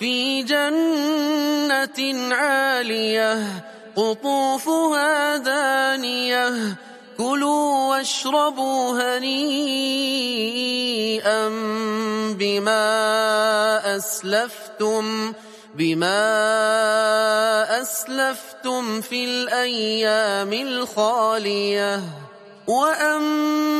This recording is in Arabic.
في جنة عالية قطوفها دانية كلوا واشربوا هنيئا بما أسلفتم بما أسلفتم في الأيام الخالية. وأما